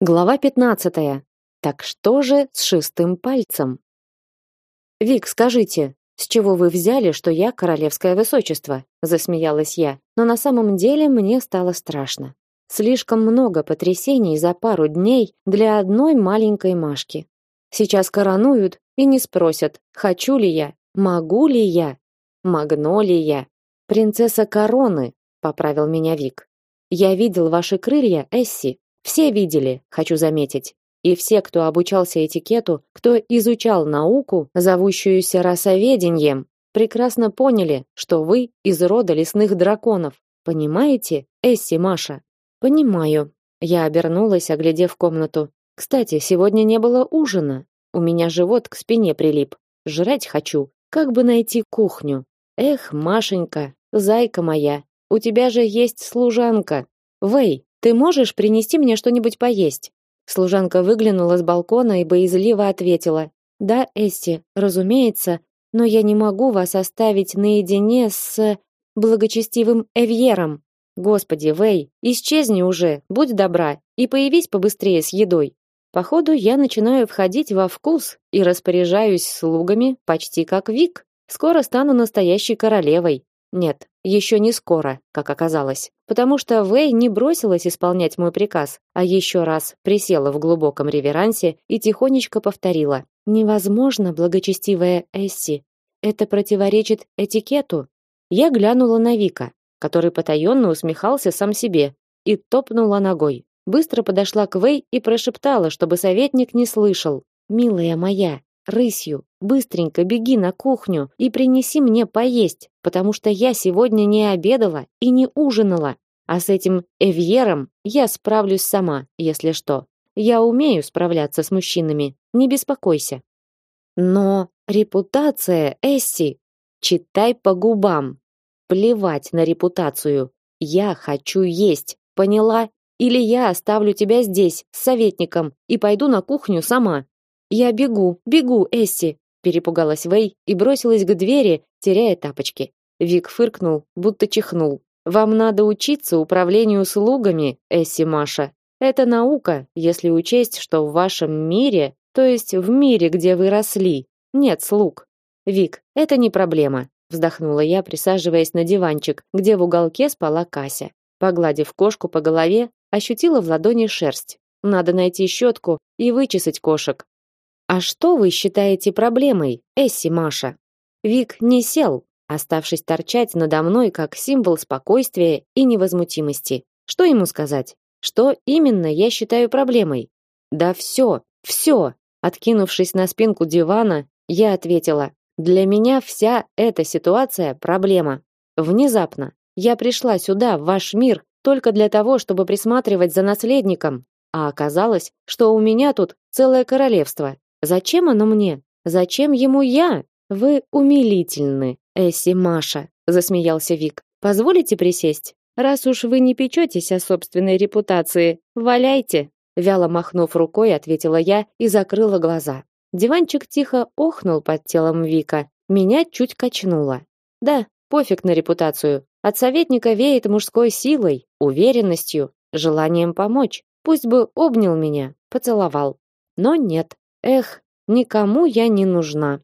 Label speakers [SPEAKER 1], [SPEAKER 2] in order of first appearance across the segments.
[SPEAKER 1] Глава 15. Так что же с шестым пальцем? Вик, скажите, с чего вы взяли, что я королевское высочество? засмеялась я. Но на самом деле мне стало страшно. Слишком много потрясений за пару дней для одной маленькой Машки. Сейчас коронуют и не спросят, хочу ли я, могу ли я, магнолия, принцесса короны, поправил меня Вик. Я видел ваши крылья, Эсси, все видели, хочу заметить. И все, кто обучался этикету, кто изучал науку, зовущуюся расоведением, прекрасно поняли, что вы из рода лесных драконов. Понимаете, Эсси Маша? Понимаю. Я обернулась, оглядев комнату. Кстати, сегодня не было ужина. У меня живот к спине прилип. Жрать хочу. Как бы найти кухню? Эх, Машенька, зайка моя, у тебя же есть служанка. Вэй, ты можешь принести мне что-нибудь поесть? Служанка выглянула с балкона и боязливо ответила: "Да, Эсси, разумеется, но я не могу вас оставить наедине с благочестивым Эвьером. Господи, Вэй, исчезни уже, будь добра, и появись побыстрее с едой". Походу, я начинаю входить во вкус и распоряжаюсь слугами почти как Вик. Скоро стану настоящей королевой. Нет, еще не скоро, как оказалось, потому что Вэй не бросилась исполнять мой приказ, а еще раз присела в глубоком реверансе и тихонечко повторила: "Невозможно, благочестивая Эсси. Это противоречит этикету". Я глянула на Вика, который потаенно усмехался сам себе, и топнула ногой. Быстро подошла к Вэй и прошептала, чтобы советник не слышал: "Милая моя, рысью, быстренько беги на кухню и принеси мне поесть, потому что я сегодня не обедала и не ужинала, а с этим Эвьером я справлюсь сама, если что. Я умею справляться с мужчинами, не беспокойся. Но репутация Эсси, читай по губам. Плевать на репутацию. Я хочу есть, поняла? Или я оставлю тебя здесь с советником и пойду на кухню сама. Я бегу, бегу, Эсси, перепугалась Вэй и бросилась к двери, теряя тапочки. Вик фыркнул, будто чихнул. Вам надо учиться управлению слугами, Эсси Маша. Это наука, если учесть, что в вашем мире, то есть в мире, где вы росли, нет слуг. Вик, это не проблема, вздохнула я, присаживаясь на диванчик, где в уголке спала Кася. Погладив кошку по голове, ощутила в ладони шерсть. Надо найти щетку и вычесать кошек. А что вы считаете проблемой, Эсси Маша? Вик не сел, оставшись торчать надо мной как символ спокойствия и невозмутимости. Что ему сказать? Что именно я считаю проблемой? Да все, все. Откинувшись на спинку дивана, я ответила: "Для меня вся эта ситуация проблема. Внезапно я пришла сюда, в ваш мир, только для того, чтобы присматривать за наследником, а оказалось, что у меня тут целое королевство, Зачем оно мне? Зачем ему я? Вы умилительны, Эсси Маша, засмеялся Вик. Позволите присесть? Раз уж вы не печетесь о собственной репутации, валяйте, вяло махнув рукой, ответила я и закрыла глаза. Диванчик тихо охнул под телом Вика. Меня чуть качнуло. Да, пофиг на репутацию. От советника веет мужской силой, уверенностью, желанием помочь. Пусть бы обнял меня, поцеловал. Но нет. Эх, никому я не нужна.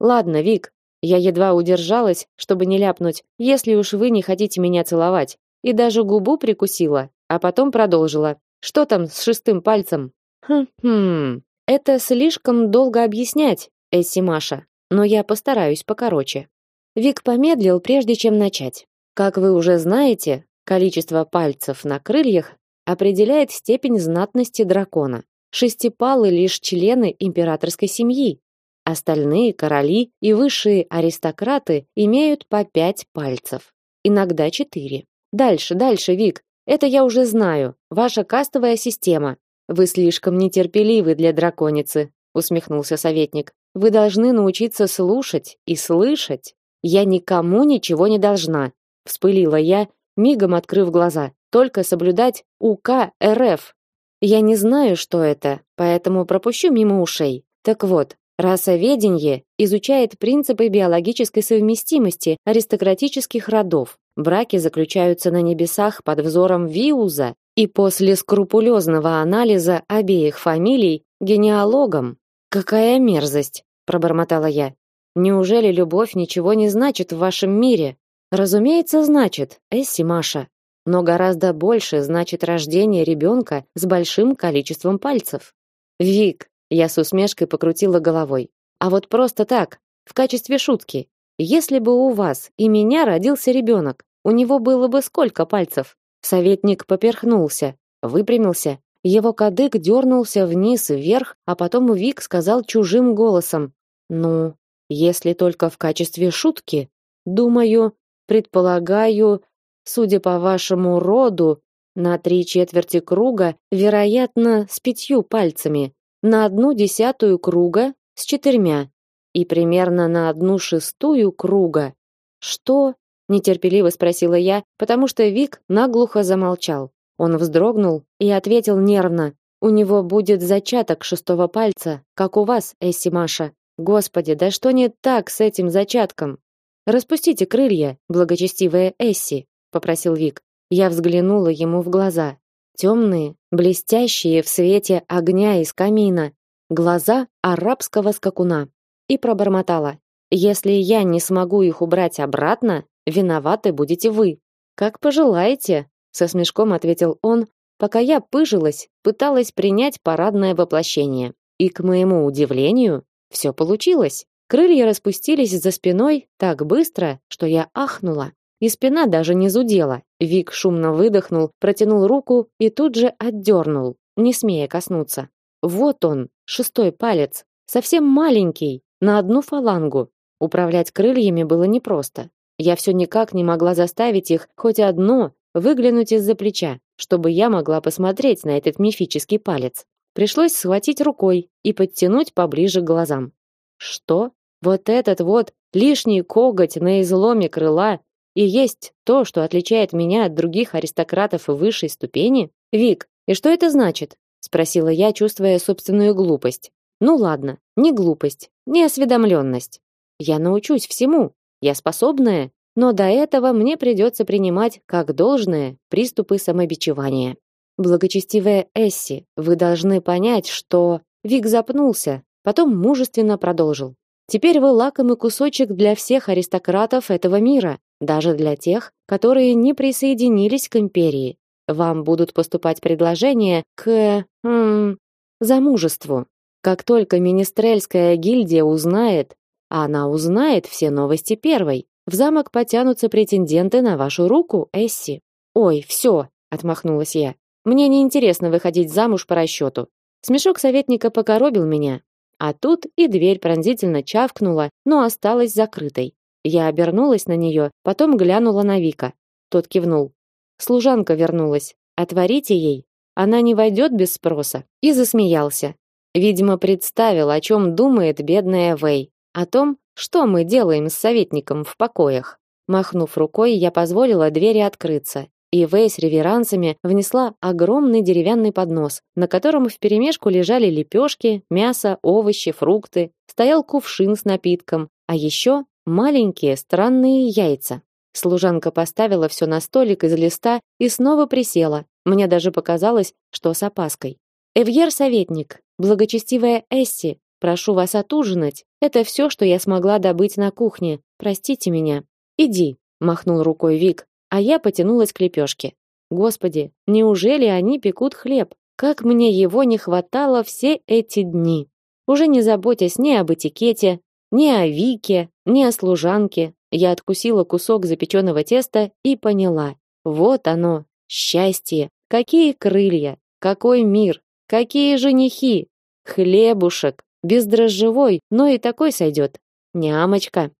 [SPEAKER 1] Ладно, Вик, я едва удержалась, чтобы не ляпнуть, если уж вы не хотите меня целовать. И даже губу прикусила, а потом продолжила. Что там с шестым пальцем? Хм, это слишком долго объяснять, Эсси Маша, но я постараюсь покороче. Вик помедлил, прежде чем начать. Как вы уже знаете, количество пальцев на крыльях определяет степень знатности дракона. Шестипалы лишь члены императорской семьи. Остальные короли и высшие аристократы имеют по пять пальцев, иногда четыре. Дальше, дальше, Вик. Это я уже знаю. Ваша кастовая система. Вы слишком нетерпеливы для драконицы, усмехнулся советник. Вы должны научиться слушать и слышать. Я никому ничего не должна, вспылила я, мигом открыв глаза. Только соблюдать УК РФ. Я не знаю, что это, поэтому пропущу мимо ушей. Так вот, расоведение изучает принципы биологической совместимости аристократических родов. Браки заключаются на небесах под взором Виуза И после скрупулезного анализа обеих фамилий генеалогом. Какая мерзость, пробормотала я. Неужели любовь ничего не значит в вашем мире? Разумеется, значит, Эсси Маша. Но гораздо больше значит рождение ребенка с большим количеством пальцев. Вик, я с усмешкой покрутила головой. А вот просто так, в качестве шутки. Если бы у вас и меня родился ребенок, у него было бы сколько пальцев? Советник поперхнулся, выпрямился. Его кадык дернулся вниз и вверх, а потом Вик сказал чужим голосом: "Ну, если только в качестве шутки, думаю, предполагаю, судя по вашему роду, на три четверти круга, вероятно, с пятью пальцами, на одну десятую круга с четырьмя и примерно на одну шестую круга. Что? нетерпеливо спросила я, потому что Вик наглухо замолчал. Он вздрогнул и ответил нервно: "У него будет зачаток шестого пальца, как у вас, Эсси Маша. Господи, да что не так с этим зачатком? Распустите крылья, благочестивая Эсси", попросил Вик. Я взглянула ему в глаза. Темные, блестящие в свете огня из камина, глаза арабского скакуна. И пробормотала: "Если я не смогу их убрать обратно, виноваты будете вы". "Как пожелаете", со смешком ответил он, пока я пыжилась, пыталась принять парадное воплощение. И к моему удивлению, все получилось. Крылья распустились за спиной так быстро, что я ахнула и спина даже не зудела. Вик шумно выдохнул, протянул руку и тут же отдернул, не смея коснуться. Вот он, шестой палец, совсем маленький, на одну фалангу. Управлять крыльями было непросто. Я все никак не могла заставить их хоть одно выглянуть из-за плеча, чтобы я могла посмотреть на этот мифический палец. Пришлось схватить рукой и подтянуть поближе к глазам. Что? Вот этот вот лишний коготь на изломе крыла и есть то, что отличает меня от других аристократов высшей ступени? Вик, и что это значит? спросила я, чувствуя собственную глупость. Ну ладно, не глупость, не осведомленность. Я научусь всему. Я способная, но до этого мне придется принимать как должное приступы самобичевания. Благочестивая Эсси, вы должны понять, что Вик запнулся, потом мужественно продолжил. Теперь вы лакомый кусочек для всех аристократов этого мира, даже для тех, которые не присоединились к империи. Вам будут поступать предложения к м, замужеству. Как только министрельская гильдия узнает, а она узнает все новости первой, в замок потянутся претенденты на вашу руку, Эсси. Ой, все, отмахнулась я. Мне не интересно выходить замуж по расчету. Смешок советника покоробил меня. А тут и дверь пронзительно чавкнула, но осталась закрытой. Я обернулась на нее, потом глянула на Вика. Тот кивнул. Служанка вернулась. Отворите ей, она не войдет без спроса. И засмеялся. Видимо, представил, о чем думает бедная Вэй, о том, что мы делаем с советником в покоях. Махнув рукой, я позволила двери открыться, и Вэй с реверансами внесла огромный деревянный поднос, на котором вперемешку лежали лепешки, мясо, овощи, фрукты, стоял кувшин с напитком, а еще маленькие странные яйца. Служанка поставила все на столик из листа и снова присела. Мне даже показалось, что с опаской. Эвьер советник, благочестивая Эсси, прошу вас отужинать. Это все, что я смогла добыть на кухне. Простите меня. Иди, махнул рукой Вик, а я потянулась к лепешке. Господи, неужели они пекут хлеб? Как мне его не хватало все эти дни. Уже не заботясь ни об этикете, ни о Вике, ни о служанке. Я откусила кусок запеченного теста и поняла. Вот оно, счастье. Какие крылья, какой мир, какие женихи. Хлебушек, бездрожжевой, но и такой сойдет. Нямочка.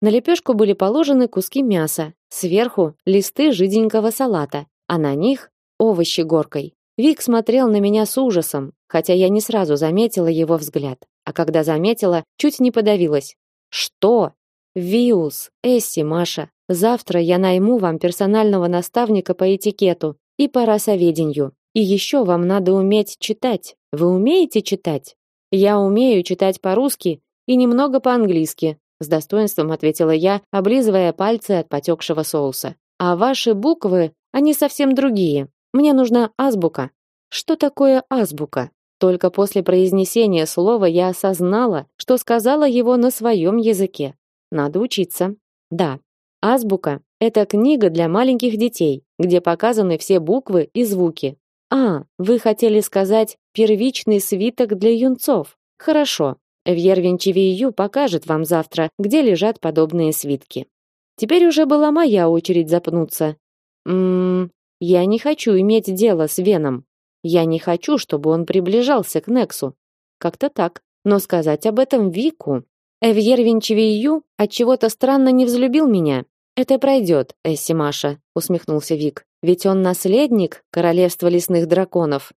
[SPEAKER 1] На лепешку были положены куски мяса, сверху листы жиденького салата, а на них овощи горкой. Вик смотрел на меня с ужасом, хотя я не сразу заметила его взгляд. А когда заметила, чуть не подавилась. Что? Виус, Эсси, Маша, завтра я найму вам персонального наставника по этикету и по расоведению. И еще вам надо уметь читать. Вы умеете читать? Я умею читать по-русски и немного по-английски, с достоинством ответила я, облизывая пальцы от потекшего соуса. А ваши буквы, они совсем другие. Мне нужна азбука. Что такое азбука? Только после произнесения слова я осознала, что сказала его на своем языке. Надо учиться. Да, азбука – это книга для маленьких детей, где показаны все буквы и звуки. А, вы хотели сказать первичный свиток для юнцов. Хорошо. Вьервенчевию покажет вам завтра, где лежат подобные свитки. Теперь уже была моя очередь запнуться. Мм, я не хочу иметь дело с Веном. Я не хочу, чтобы он приближался к Нексу. Как-то так. Но сказать об этом Вику. Эвьер Винчевию от чего-то странно не взлюбил меня. Это пройдет, Эсси Маша, усмехнулся Вик. Ведь он наследник королевства лесных драконов.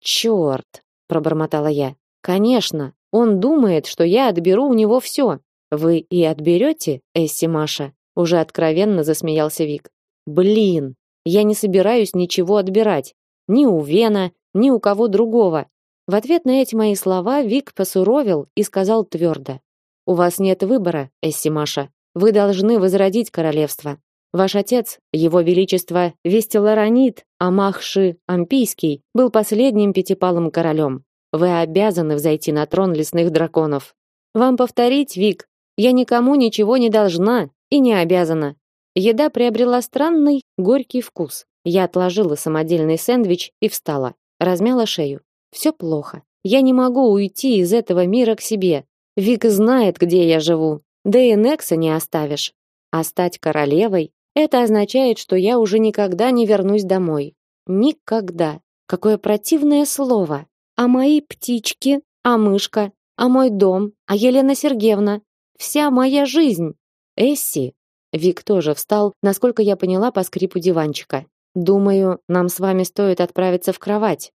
[SPEAKER 1] Черт, пробормотала я. Конечно, он думает, что я отберу у него все. Вы и отберете, Эсси Маша? Уже откровенно засмеялся Вик. Блин, я не собираюсь ничего отбирать. Ни у Вена, ни у кого другого. В ответ на эти мои слова Вик посуровил и сказал твердо. «У вас нет выбора, Эсси Маша. Вы должны возродить королевство. Ваш отец, его величество Вестеларонит Амахши Ампийский, был последним пятипалым королем. Вы обязаны взойти на трон лесных драконов. Вам повторить, Вик, я никому ничего не должна и не обязана. Еда приобрела странный горький вкус. Я отложила самодельный сэндвич и встала, размяла шею. Все плохо. Я не могу уйти из этого мира к себе. Вик знает, где я живу. Да и Некса не оставишь. А стать королевой это означает, что я уже никогда не вернусь домой. Никогда. Какое противное слово. А мои птички, а мышка, а мой дом, а Елена Сергеевна, вся моя жизнь. Эсси, Вик тоже встал, насколько я поняла по скрипу диванчика. Думаю, нам с вами стоит отправиться в кровать.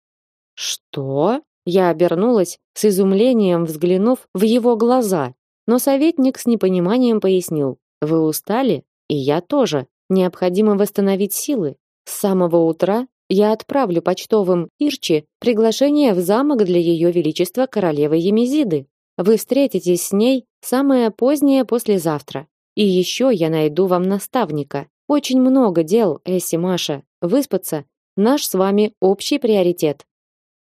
[SPEAKER 1] Что? Я обернулась, с изумлением взглянув в его глаза. Но советник с непониманием пояснил: "Вы устали, и я тоже. Необходимо восстановить силы. С самого утра я отправлю почтовым Ирчи приглашение в замок для ее величества королевы Емизиды. Вы встретитесь с ней самое позднее послезавтра. И еще я найду вам наставника. Очень много дел, Эсси Маша. Выспаться наш с вами общий приоритет.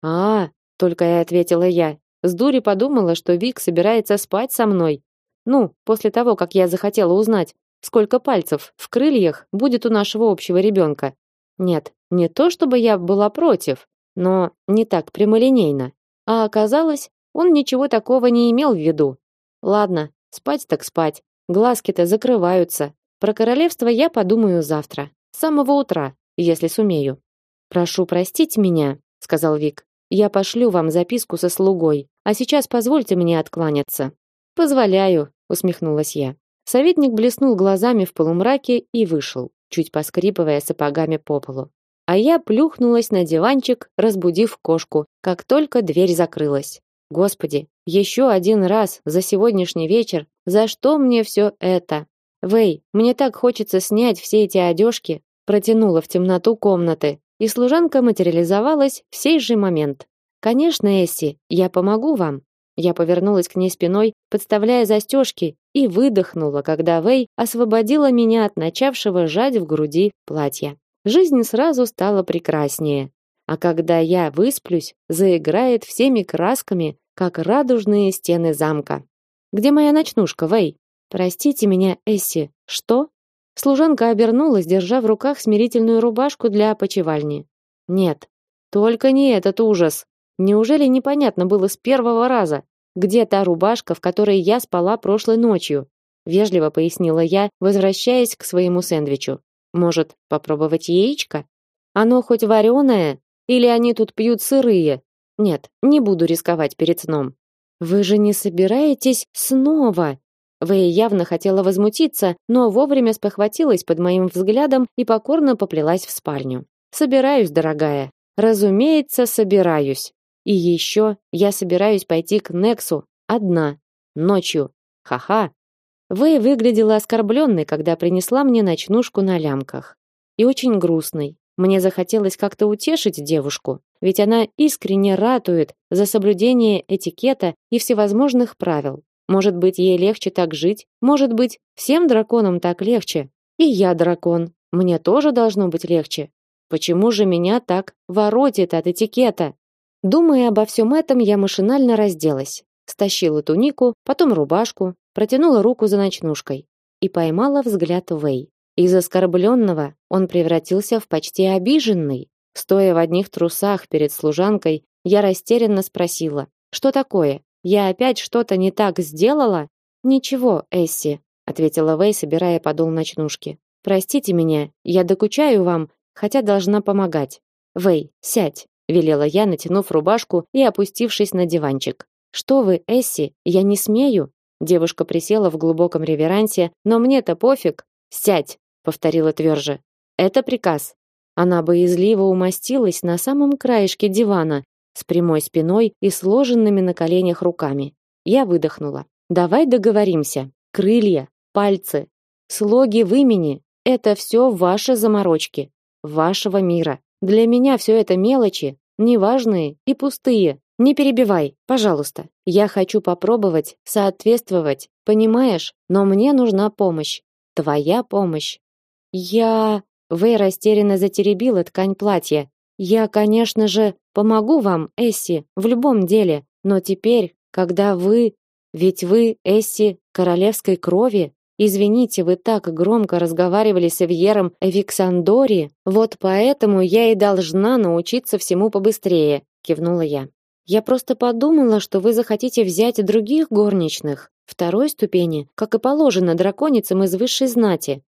[SPEAKER 1] А, только и ответила я. С дури подумала, что Вик собирается спать со мной. Ну, после того, как я захотела узнать, сколько пальцев в крыльях будет у нашего общего ребенка. Нет, не то чтобы я была против, но не так прямолинейно. А оказалось, он ничего такого не имел в виду. Ладно, спать так спать. Глазки-то закрываются. Про королевство я подумаю завтра, с самого утра, если сумею. Прошу простить меня, сказал Вик. Я пошлю вам записку со слугой, а сейчас позвольте мне откланяться. Позволяю, усмехнулась я. Советник блеснул глазами в полумраке и вышел, чуть поскрипывая сапогами по полу. А я плюхнулась на диванчик, разбудив кошку, как только дверь закрылась. Господи, еще один раз за сегодняшний вечер. За что мне все это? Вэй, мне так хочется снять все эти одежки. Протянула в темноту комнаты, и служанка материализовалась в сей же момент. Конечно, Эсси, я помогу вам. Я повернулась к ней спиной, подставляя застежки, и выдохнула, когда Вэй освободила меня от начавшего жать в груди платья. Жизнь сразу стала прекраснее. А когда я высплюсь, заиграет всеми красками, как радужные стены замка. Где моя ночнушка, Вэй? Простите меня, Эсси. Что? Служанка обернулась, держа в руках смирительную рубашку для опочивальни. Нет, только не этот ужас. Неужели непонятно было с первого раза, где та рубашка, в которой я спала прошлой ночью? Вежливо пояснила я, возвращаясь к своему сэндвичу. Может, попробовать яичко? Оно хоть вареное, или они тут пьют сырые? Нет, не буду рисковать перед сном. Вы же не собираетесь снова? Вы явно хотела возмутиться, но вовремя спохватилась под моим взглядом и покорно поплелась в спальню. Собираюсь, дорогая. Разумеется, собираюсь. И еще я собираюсь пойти к Нексу одна ночью. Ха-ха. Вы выглядела оскорбленной, когда принесла мне ночнушку на лямках. И очень грустной. Мне захотелось как-то утешить девушку, ведь она искренне ратует за соблюдение этикета и всевозможных правил. Может быть, ей легче так жить? Может быть, всем драконам так легче? И я дракон. Мне тоже должно быть легче. Почему же меня так воротит от этикета? Думая обо всем этом, я машинально разделась, стащила тунику, потом рубашку, протянула руку за ночнушкой и поймала взгляд Вэй. Из оскорбленного он превратился в почти обиженный. Стоя в одних трусах перед служанкой, я растерянно спросила: "Что такое? Я опять что-то не так сделала?" "Ничего, Эсси", ответила Вэй, собирая подол ночнушки. "Простите меня, я докучаю вам, хотя должна помогать. Вэй, сядь", велела я, натянув рубашку и опустившись на диванчик. "Что вы, Эсси? Я не смею". Девушка присела в глубоком реверансе, но мне-то пофиг. "Сядь", повторила тверже. Это приказ. Она боязливо умостилась на самом краешке дивана с прямой спиной и сложенными на коленях руками. Я выдохнула. Давай договоримся. Крылья, пальцы, слоги в имени это все ваши заморочки, вашего мира. Для меня все это мелочи, неважные и пустые. Не перебивай, пожалуйста. Я хочу попробовать соответствовать, понимаешь? Но мне нужна помощь. Твоя помощь. Я Вэй растерянно затеребила ткань платья. Я, конечно же, помогу вам, Эсси, в любом деле, но теперь, когда вы, ведь вы, Эсси, королевской крови, извините, вы так громко разговаривали с Эвьером Эвиксандори, вот поэтому я и должна научиться всему побыстрее, кивнула я. Я просто подумала, что вы захотите взять других горничных второй ступени, как и положено драконицам из высшей знати.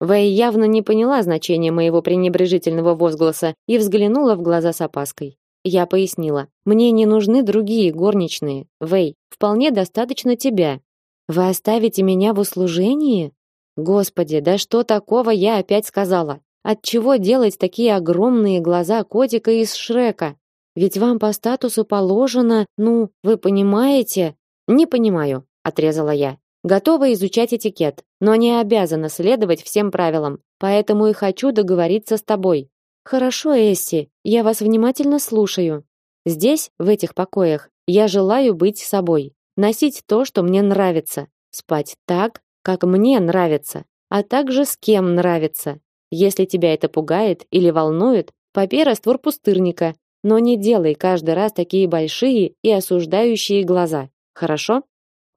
[SPEAKER 1] Вэй явно не поняла значения моего пренебрежительного возгласа и взглянула в глаза с опаской. Я пояснила: "Мне не нужны другие горничные. Вэй, вполне достаточно тебя. Вы оставите меня в услужении? Господи, да что такого я опять сказала? От чего делать такие огромные глаза котика из Шрека? Ведь вам по статусу положено, ну, вы понимаете? Не понимаю, отрезала я. Готова изучать этикет, но не обязана следовать всем правилам, поэтому и хочу договориться с тобой. Хорошо, Эсси, я вас внимательно слушаю. Здесь, в этих покоях, я желаю быть собой, носить то, что мне нравится, спать так, как мне нравится, а также с кем нравится. Если тебя это пугает или волнует, попей раствор пустырника, но не делай каждый раз такие большие и осуждающие глаза. Хорошо?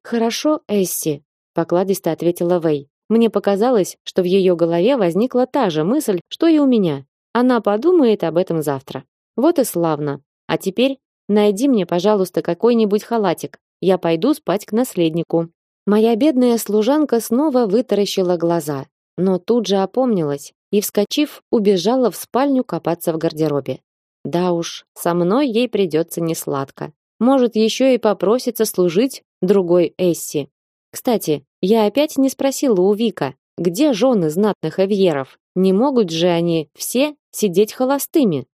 [SPEAKER 1] Хорошо, Эсси, покладисто ответила Вэй. Мне показалось, что в ее голове возникла та же мысль, что и у меня. Она подумает об этом завтра. Вот и славно. А теперь найди мне, пожалуйста, какой-нибудь халатик. Я пойду спать к наследнику. Моя бедная служанка снова вытаращила глаза, но тут же опомнилась и, вскочив, убежала в спальню копаться в гардеробе. Да уж, со мной ей придется несладко. Может, еще и попросится служить другой Эсси. Кстати, я опять не спросила у Вика, где жены знатных эвьеров? Не могут же они все сидеть холостыми?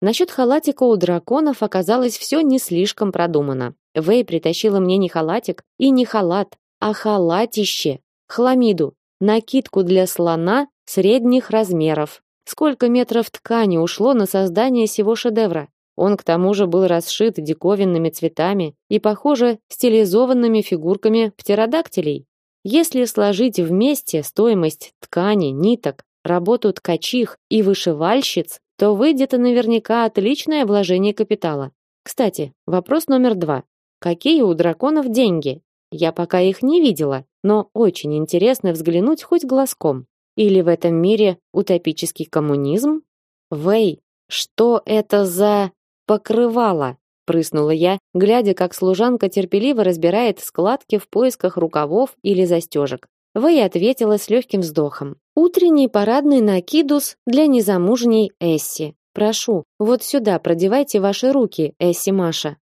[SPEAKER 1] Насчет халатика у драконов оказалось все не слишком продумано. Вэй притащила мне не халатик и не халат, а халатище, хламиду, накидку для слона средних размеров. Сколько метров ткани ушло на создание сего шедевра? Он к тому же был расшит диковинными цветами и, похоже, стилизованными фигурками птеродактилей. Если сложить вместе стоимость ткани, ниток, работу ткачих и вышивальщиц, то выйдет наверняка отличное вложение капитала. Кстати, вопрос номер два. Какие у драконов деньги? Я пока их не видела, но очень интересно взглянуть хоть глазком. Или в этом мире утопический коммунизм? Вэй, что это за покрывало, прыснула я, глядя, как служанка терпеливо разбирает складки в поисках рукавов или застежек. Вэй ответила с легким вздохом. Утренний парадный накидус для незамужней Эсси. Прошу, вот сюда продевайте ваши руки, Эсси Маша.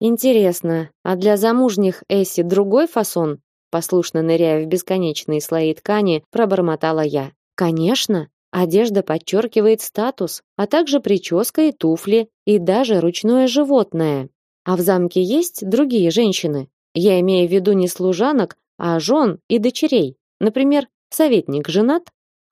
[SPEAKER 1] Интересно, а для замужних Эсси другой фасон? Послушно ныряя в бесконечные слои ткани, пробормотала я. Конечно, Одежда подчеркивает статус, а также прическа и туфли, и даже ручное животное. А в замке есть другие женщины. Я имею в виду не служанок, а жен и дочерей. Например, советник женат?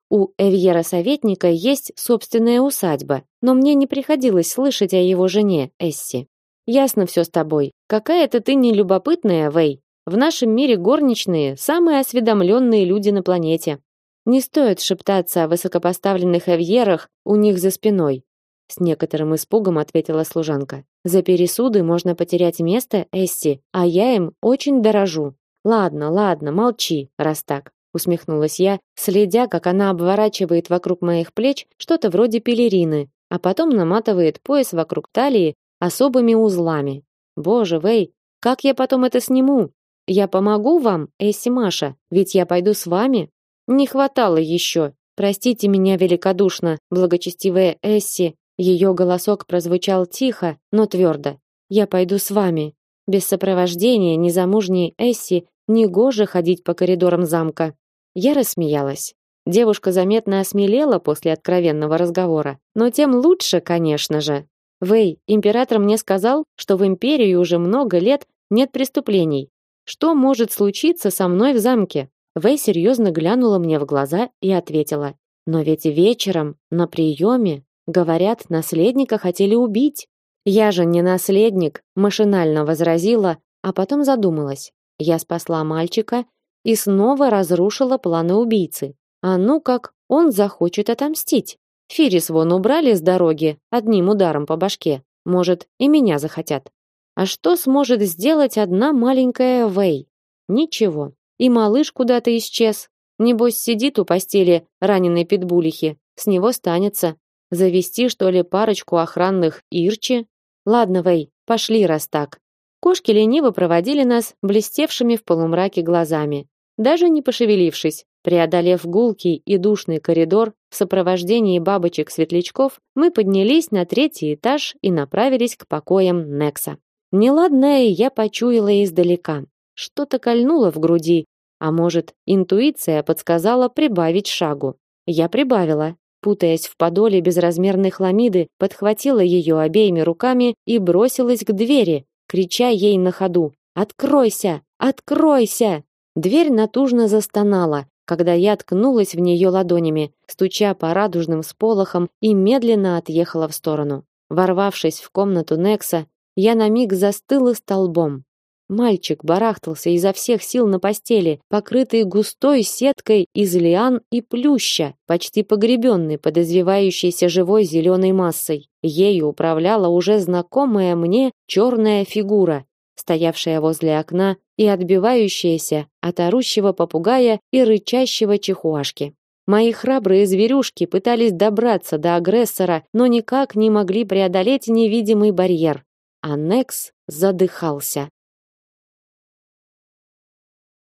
[SPEAKER 1] У Эвьера советника есть собственная усадьба, но мне не приходилось слышать о его жене, Эсси. Ясно все с тобой. Какая-то ты нелюбопытная, Вэй. В нашем мире горничные самые осведомленные люди на планете. Не стоит шептаться о высокопоставленных эвьерах у них за спиной. С некоторым испугом ответила служанка. За пересуды можно потерять место, Эсси, а я им очень дорожу. Ладно, ладно, молчи, раз так, усмехнулась я, следя, как она обворачивает вокруг моих плеч что-то вроде пелерины, а потом наматывает пояс вокруг талии особыми узлами. Боже, Вэй, как я потом это сниму? Я помогу вам, Эсси Маша, ведь я пойду с вами. Не хватало еще. Простите меня великодушно, благочестивая Эсси. Ее голосок прозвучал тихо, но твердо. Я пойду с вами. Без сопровождения незамужней Эсси негоже ходить по коридорам замка. Я рассмеялась. Девушка заметно осмелела после откровенного разговора, но тем лучше, конечно же. Вэй, император мне сказал, что в империи уже много лет нет преступлений. Что может случиться со мной в замке? Вэй серьезно глянула мне в глаза и ответила: "Но ведь вечером на приеме, говорят, наследника хотели убить. Я же не наследник", машинально возразила, а потом задумалась. Я спасла мальчика и снова разрушила планы убийцы. А ну как, он захочет отомстить. Фирис вон убрали с дороги одним ударом по башке. Может, и меня захотят. А что сможет сделать одна маленькая Вэй? Ничего. И малыш куда-то исчез. Небось сидит у постели раненой питбулихи. С него станется. Завести, что ли, парочку охранных Ирчи? Ладно, Вэй, пошли, раз так. Кошки лениво проводили нас блестевшими в полумраке глазами, даже не пошевелившись. Преодолев гулкий и душный коридор в сопровождении бабочек-светлячков, мы поднялись на третий этаж и направились к покоям Некса. Неладное я почуяла издалека. Что-то кольнуло в груди, а может, интуиция подсказала прибавить шагу. Я прибавила, путаясь в подоле безразмерной хламиды, подхватила ее обеими руками и бросилась к двери, крича ей на ходу: "Откройся! Откройся!" Дверь натужно застонала, когда я ткнулась в нее ладонями, стуча по радужным сполохам и медленно отъехала в сторону. Ворвавшись в комнату Некса, я на миг застыла столбом. Мальчик барахтался изо всех сил на постели, покрытый густой сеткой из лиан и плюща, почти погребенный под извивающейся живой зеленой массой. Ею управляла уже знакомая мне черная фигура, стоявшая возле окна и отбивающаяся от орущего попугая и рычащего чихуашки. Мои храбрые зверюшки пытались добраться до агрессора, но никак не могли преодолеть невидимый барьер. Анекс задыхался.